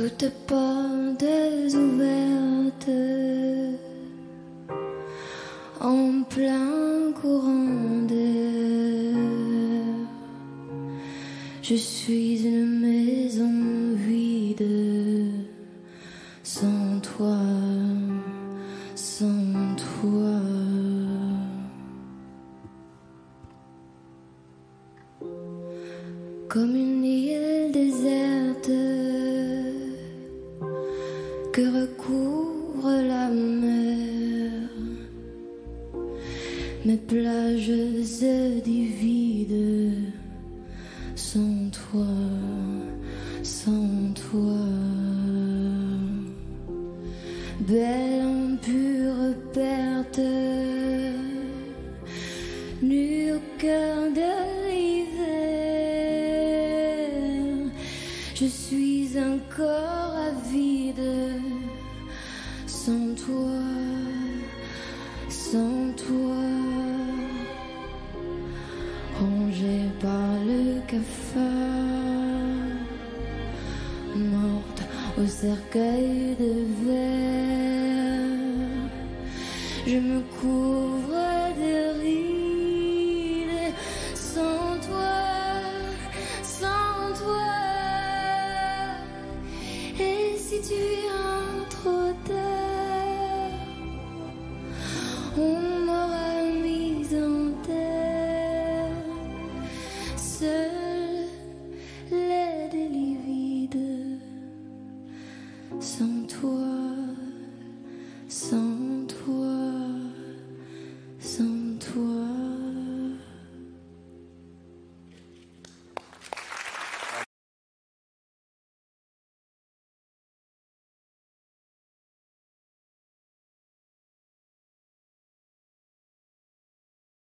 Toutes portes ouvertes en plein courant d'air. Je suis une maison vide sans toi, sans toi. Comme une île que recouvre la mer. Mes plages se divident sans toi, sans toi. Belle en pure perte, nu au cœur de l'hiver. Je suis un corps avide sans toi, sans toi. Rangé par le cafard, morte au cercueil de verre. Je me couvre tu viens trop tard, on m'aura mis en terre. Seul les délits vides, sans toi, sans